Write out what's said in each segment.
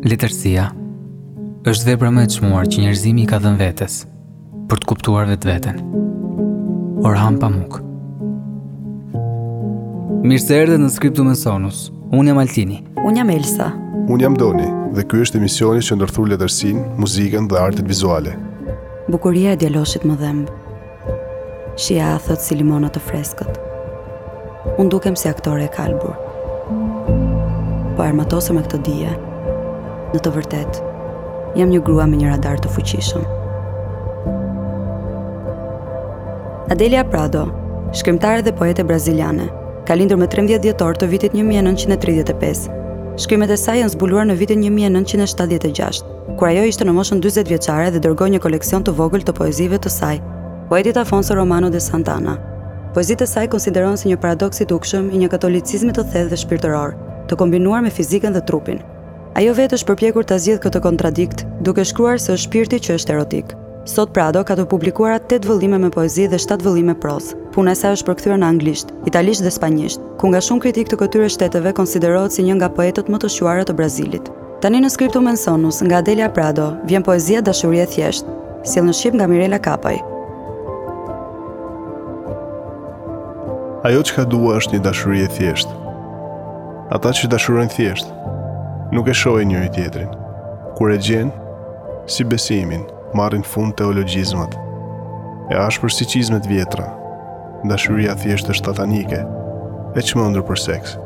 Letërsia është vepra më e çmuar që njerëzimi i ka dhënë vetes për të kuptuar vetveten. Orhan Pamuk. Mirë se erdhe në Scriptum et Sonus. Unë jam Altini. Unë jam Elsa. Unë jam Doni dhe ky është emisioni që ndërthur letërsinë, muzikën dhe artet vizuale. Bukuria e djaloshit më dhemb. Shih, a thotë si limona të freskët. Unë dukem si aktore e kalbur. Po armatosem me këtë dije. Në të vërtetë, jam një grua me një radar të fuqishëm. Adelia Prado, shkrimtare dhe poete braziliane, ka lindur më 13 dhjetor të vitit 1935. Shkrimet e saj janë zbuluar në vitin 1976. kur ajo ishte në moshën dyzet vjeçare dhe dërgoi një koleksion të vogël të poezive të saj, poetit Afonso Romano de Santana. Poezitë e saj konsiderohen si një paradoks i dukshëm i një katolicizmi të thellë dhe shpirtëror, të kombinuar me fizikën dhe trupin. Ajo vetë është përpjekur ta zgjidhë këtë kontradikt, duke shkruar se është shpirti që është erotik. Sot Prado ka të publikuara 8 vëllime me poezi dhe 7 vëllime prozë. Puna e saj është përkthyer në anglisht, italisht dhe spanjisht, ku nga shumë kritikë të këtyre shteteve konsiderohet si një nga poetët më të shquara të Brazilit. Tani në Scriptum et Sonus nga Adelia Prado vjen poezia Dashuri e thjeshtë, sjellë në shqip nga Mirela Kapaj. Ajo çka dua është një dashuri e thjeshtë. Ata që dashurojnë thjesht, nuk e shohin njëri-tjetrin. Kur e gjen, si besimin, marrin fund teologjizmat. E ashpër si çizmet e vjetra, dashuria e thjeshtë është thatanike, e çmendur për seks,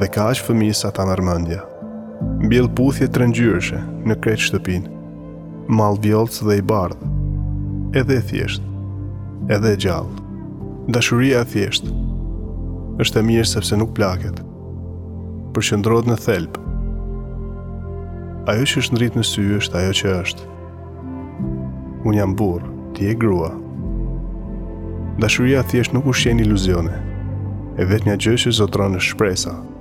dhe ka aq fëmijë sa ta merr mendja. Mbjell puthje trengjyrëshe në krejt shtëpinë, mall vjollcë dhe i bardhë, edhe e thjeshtë, edhe e gjallë. Dashuria e thjeshtë është e mirë sepse nuk plaket, përqendrohet në thelb. Ajo që shndrit në sy është ajo që është. Unë jam burrë, ti je grua. Dashuria e thjeshtë nuk ushqen iluzione, e vetmja gjë që zotëron është shpresa.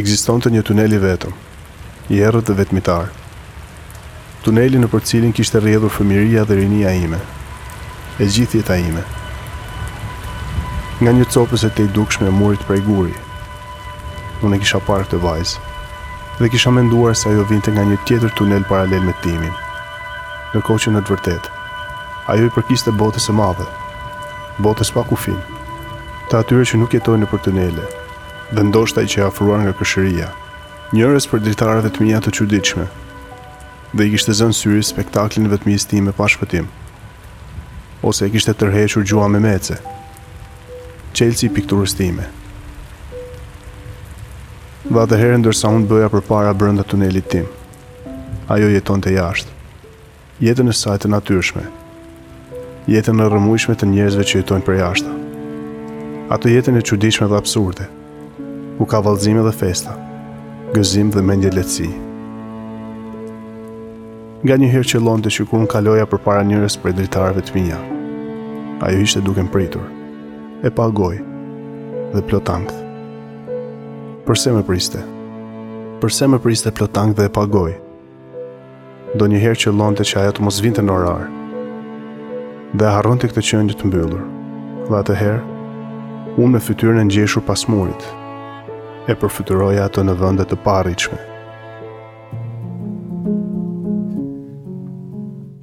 Ekzistonte një tunel i vetëm, i errët dhe vetmitar. Tuneli nëpër të cilin kishte rrjedhur fëmijëria dhe rinia ime. E gjithë jeta ime. Nga një copëz e tejdukshme e murit prej guri, unë e kisha parë këtë vajzë dhe kisha menduar se ajo vinte nga një tjetër tunel paralel me timin. Ndërkohë që në të vërtetë, ajo i përkiste botës së madhe. Botës pa kufij, të atyre që nuk jetojnë nëpër tunele. dhe ndoshta i qe afruar nga kërshëria, njërës prej dritareve të mia të çuditshme, dhe i kishte zënë syri spektaklin e vetmisë time pa shpëtim, ose e kishte tërhequr gjuha memece, çelësi i pikturës time. Dhe atëherë ndërsa unë bëja përpara brenda tunelit tim, ajo jetonte jashtë. Jetën e saj të natyrshme, jetën e rrëmujshme të njerëzve që jetojnë përjashta, atë jetën e çuditshme dhe absurde, ku ka vallëzime dhe festa, gëzim dhe mendjelehtësi. Nganjëherë qëllonte që kur unë kaloja përpara njërës prej dritareve të mia, ajo ishte duke më pritur, e pagojë dhe plot ankth. Përse më priste? Përse më priste plot ankth dhe e pagojë? Ndonjëherë qëllonte që ajo të mos vinte në orar, dhe harronte këtë qenie të mbyllur, dhe atëherë, unë me fytyrën e ngjeshur pas murit, e përfytyroja atë në vende të paarritshme.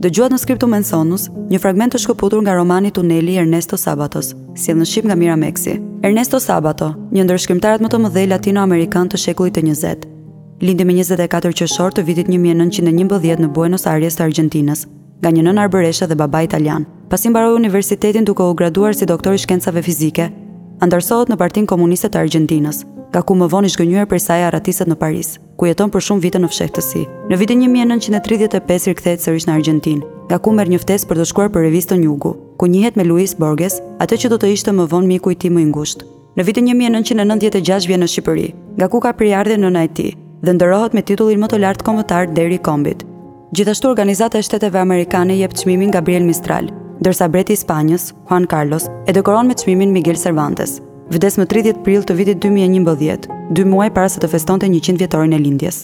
Dëgjuat në skriptu mensonus, një fragment të shkëputur nga romani Tuneli i Ernesto Sabatos, sjellë në shqip nga Mira Meksi. Ernesto Sabato, një ndër shkrimtarët më të mëdhenj latino-amerikanë të shekullit të njëzetë, Lindi më njëzet e katër qershor të vitit një mijë e nëntëqind e njëmbëdhjetë në Buenos Aires të Argjentinës, nga një nënë arbëreshe dhe baba italian. Pasi mbaroi universitetin duke u graduar si doktor i shkencave fizike, anëtarësohet në Partinë Komuniste të Argjentinës, nga ku më vonë i zhgënjyer prej saj arratiset në Paris, ku jeton për shumë vite në fshehtësi. Në vitin 1935 rikthehet sërish në Argjentinë, nga ku merr një ftesë për të shkruar për revistën Jugu, ku njihet me Luis Borges, atë që do të ishte më vonë miku i tij më i ngushtë. Në vitin një mijë e nëntëqind e nëntëdhjetë e gjashtë vjen në Shqipëri, nga ku ka prejardhjen nëna e tij, dhe nderohet me titullin më të lartë kombëtar Nderi i Kombit. Gjithashtu Organizata e Shteteve Amerikane i jep çmimin Gabriel Mistral, ndërsa Mbreti i Spanjës, Juan Carlos, e dekoron me çmimin Miguel Cervantes. Vdes më 30 prill të vitit 2011, dy muaj para se të festonte 100 vjetorin e lindjes.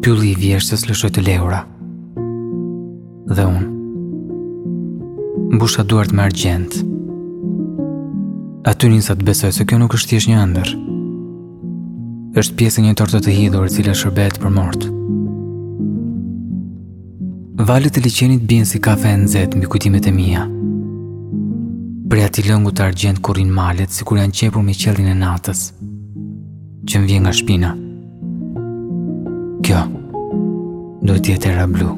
Pylli i vjeshtës lëshoi të lehura. Dhe unë. Mbusha duart me argjend. Aty nisa të besoj se kjo nuk është thjesht një ëndërr. Është pjesë e një torte të hidhur e cila shërbehet për mort. Valët e liqenit bien si kafe e nxehtë mbi kujtimet e mia. Prej atij lëngu të argjent kurin malet sikur janë qepur me qiellin e natës. që më vjen nga shpina. Kjo, duhet të jetë era blu.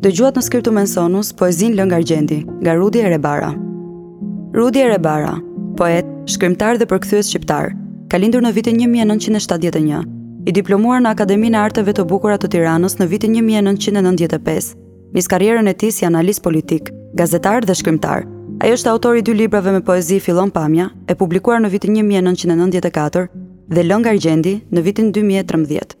Dëgjuat në Scriptum Sonus poezinë Lëng argjendi, nga Rudi Erebara. Rudi Erebara, poet, shkrimtar dhe përkthyes shqiptar, ka lindur në vitin 1971, i diplomuar në Akademinë e Arteve të Bukura të Tiranës në vitin 1995, Nis karrierën e tij si analist politik, gazetar dhe shkrimtar. Ai është autori i dy librave me poezi Fillon pamja, e publikuar në vitin 1994, dhe Lëng argjendi në vitin 2013.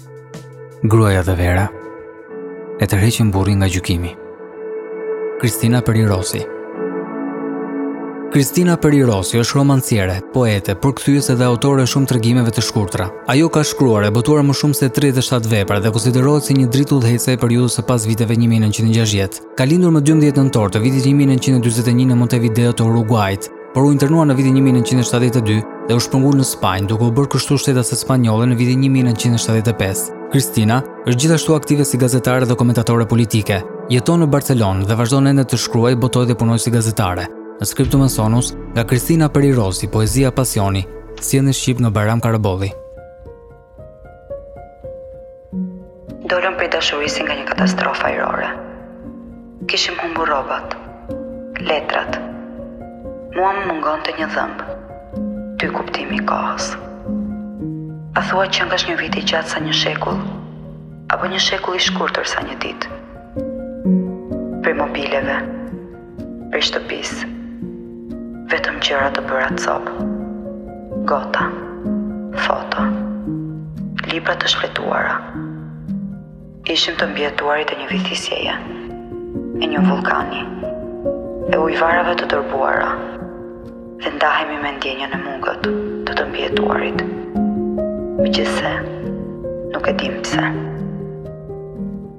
Gruaja dhe vera e tërheqin burrin nga gjykimi. Kristina Peri Rosi Kristina Peri Rosi është romanciere, poete, përkthyese dhe autore e shumë tregimeve të shkurtra. Ajo ka shkruar e botuar më shumë se 37 vepra dhe konsiderohet si një dritë udhëheqëse e periudhës së pas viteve 1960. Ka lindur më 12 nëntor të vitit 1941 në Montevideo të Uruguajit, por u internua në vitin 1972 dhe u shpërngul në Spanjë, duke u bërë kështu shtetase spanjolle në vitin 1975. Kristina është gjithashtu aktive si gazetare dhe komentatore politike. Jeton në Barcelonë dhe vazhdon ende të shkruajë, botojë dhe punojë si gazetare. Në Scriptum Sonus, nga Kristina Peri Rosi, poezia pasioni, sjellë në shqip nga Bajram Karabolli. Dolëm prej dashurisë si nga një katastrofë ajrore. Kishim humbur rrobat, letrat. Mua më mungonte një dhëmb. Ty kuptimi i kohës. A thua qe vallë një vit i gjatë sa një shekull? Apo një shekull i shkurtër sa një ditë? Prej mobileve, Prej shtëpisë, vetëm gjëra të bëra copë. Gota, foto, libra të shfletuara. Ishim të mbijetuarit e një vithisjeje, e një vullkani, e ujëvarave të tërbuara, dhe ndahemi me ndjenjën e mugët të të mbijetuarit. Megjithëse, nuk e dimë pse.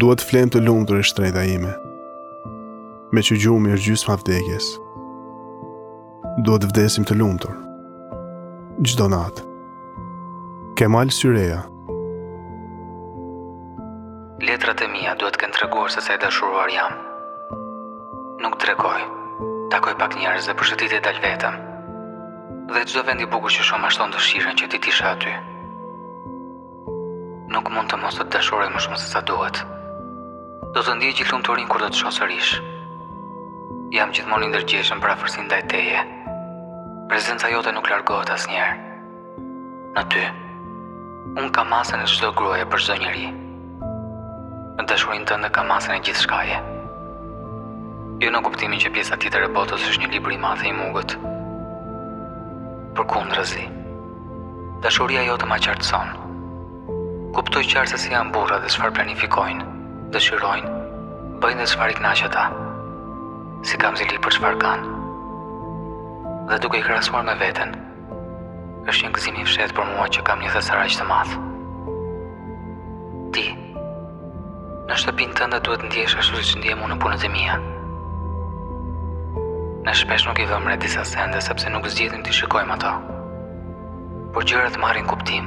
Duhet të flemë të lumtur e shtrenjta ime Meqë gjumi është gjysma e vdekjes Duhet të vdesim të lumtur Çdo natë Kemal Syreja Letrat e mia duhet të kenë treguar se sa i dashuruar jam. Nuk tregoj. Takoj pak njerëz dhe për shëtitje dal vetëm. Dhe çdo vend i bukur që shoh ma shton dëshirën që ti t'ishe aty. Nuk mund të mos të dashuroj më shumë se sa duhet. Do të ndjej gjithë lumturinë kur do të shoh sërish. Jam gjithmonë i ndërgjegjshëm për afërsinë ndaj teje. Prezenca jote nuk largohet asnjëherë. Në ty, unë kam masën e çdo gruaje për çdo njeri. Në dashurinë tënde kam masën e gjithçkaje. Jo në kuptimin që pjesa tjetër e botës është një libër i madh i mugët. Përkundrazi, dashuria jote ma qartëson. Kuptoj qartë se si janë burrat dhe çfarë planifikojnë, dëshirojnë, bëjnë dhe çfarë i kënaq ata. S'i kam zili për çfarë kanë. Dhe duke i krahasuar me veten, Është një gëzim i fshehtë për mua që kam një thesar aq të madh. Ti. Në shtëpinë tënde duhet të ndihesh ashtu siç ndihem unë në punët e mia. Ne shpesh nuk i vëmë re disa sende sepse nuk zgjedhim t'i shikojmë ato. Por gjërat marrin kuptim.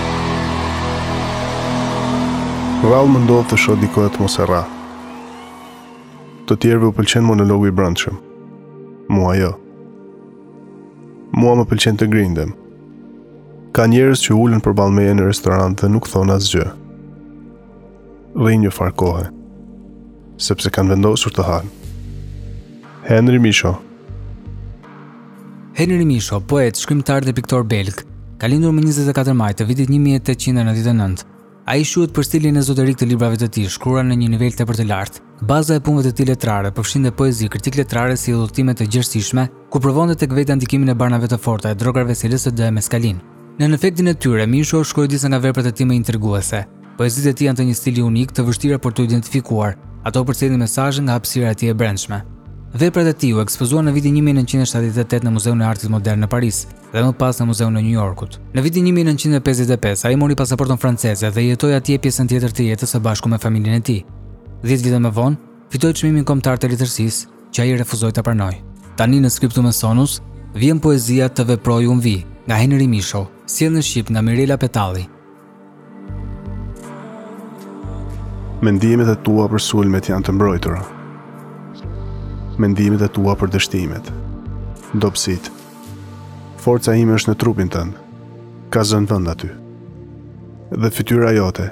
Rrallë më ndodh të shoh dikë dhe të mos e rrah. Të tjerëve u pëlqen monologu i brendshëm. Mua jo. Mua më pëlqen të grindem. Ka njerëz që ulen përballë meje në restorant dhe nuk thonë asgjë. dhe i njëfarë kohe, sepse kanë vendosur të hanë. Henry Misho Henry Misho, poet, shkrimtar dhe piktor belg, ka lindur më 24 maj të vitit 1899. Ai shquhet për stilin ezoterik të librave të tij, shkruar në një nivel tepër të lartë. Baza e punëve të tij letrare përfshinte poezi, kritikë letrare si udhëtime të gjersishme, ku provonte tek vetja ndikimin e barnave të forta e drogave si LSD dhe meskalinë. Nën efektin e tyre, Misho shkroi disa nga veprat e tij më intriguese. Poezitë e tij janë të një stili unik të vështira për t'u identifikuar, ato përcjellin mesazhe nga hapësira e tij e brendshme. Veprat e tij u ekspozuan në vitin 1978 në Muzeun e Artit Modern në Paris dhe më pas në Muzeun e New Yorkut. Në vitin 1955, ai mori pasaportën franceze dhe jetoi atje pjesën tjetër të jetës së bashku me familjen e tij. Dhjetë vite më vonë, fitoi çmimin kombëtar të letërsisë, që ai refuzoi ta pranojë. Tani në Scriptum e Sonus vjen poezia të veproj unë vij nga Henri Misho, sjellë në shqip nga Mirela Petalli. Mendimet e tua për sulmet janë të mbrojtura. Mendimet e tua për dështimet. Dobësitë. Forca ime është në trupin tënd. Ka zënë vënd aty. Dhe fytyra jote,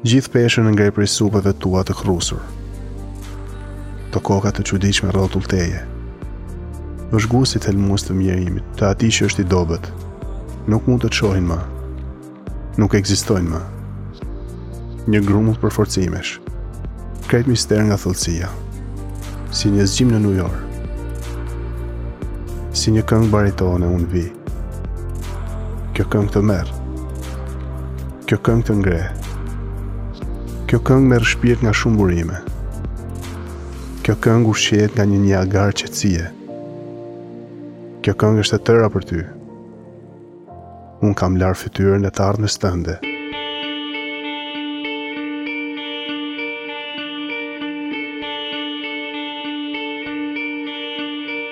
Gjithë peshën e ngre prej supeve tua të krrusur. Ato koka të çuditshme rrotull teje. Vëzhguesit helmues të mjerimit, të atij që është i dobët. Nuk mund të të shohin më. Nuk ekzistojnë më. Një grumull përforcimesh. Krejt mister nga thellësia. Si një zgjim nënujor. Si një këngë baritone unë vij. Kjo këngë të merr. Kjo këngë të ngre. Kjo këngë merr shpirt nga shumë burime. Kjo këngë ushqehet nga një Niagara qetësie. Kjo këngë është e tëra për ty. Unë kam larë fytyrën e të ardhmes tënde.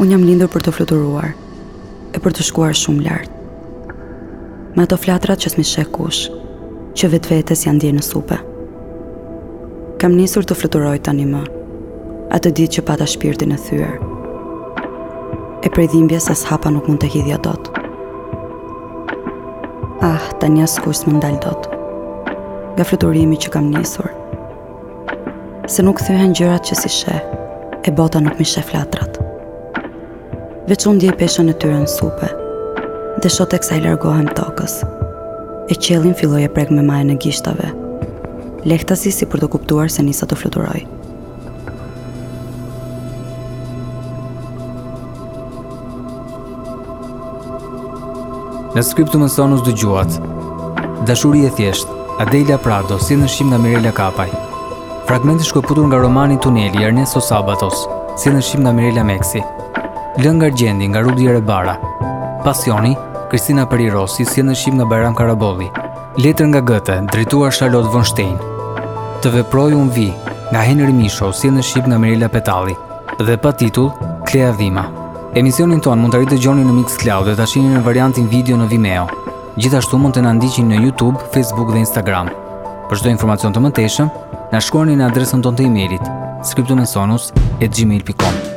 Unë jam lindur për të fluturuar e për të shkuar shumë lart. Me ato flatrat që s'm'i sheh kush, që vetvetes ia ndiej në supe. Kam nisur të fluturoj tanimë, atë ditë që pata shpirtin e thyër. E prej dhimbjes as hapa nuk mund të hidhja dot. Ah, tani askush s'më ndal dot. Nga fluturimi që kam nisur. Se nuk thyhen gjërat që s'i sheh, e bota nuk m'i sheh flatrat. Veç unë ndiej peshën e tyre në supe, dhe shoh teksa i largohem tokës. E qiellin filloj e prek me majën e gishtave, lehtazi si për të kuptuar se nisa të fluturoj. Në Scriptum e Sonus dëgjuat. Dashuri e thjeshtë, Adelia Prado, sjellë në shqip nga Mirela Kapaj. Fragment i shkëputur nga romani Tuneli, Ernesto Sabatos, sjellë në shqip nga Mirela Meksi. Lëng argjendi nga Rudi Erebara. Pasioni, Kristina Peri Rosi, sjellë në shqip nga Bajram Karabolli. Letër nga Gëte, drejtuar Charlotte von Stein. Të veproj unë vij, nga Henri Misho, sjellë në shqip nga Mirela Petalli. dhe pa titull Klea Dhima. Emisionin tonë mund ta ridëgjoni në Mixcloud dhe ta shihni në variantin video në Vimeo. Gjithashtu mund të na ndiqni në Youtube, Facebook dhe Instagram. Për çdo informacion të mëtejshëm, na shkruani në adresën tonë të e-mailit, scriptumesonus et gmail.com.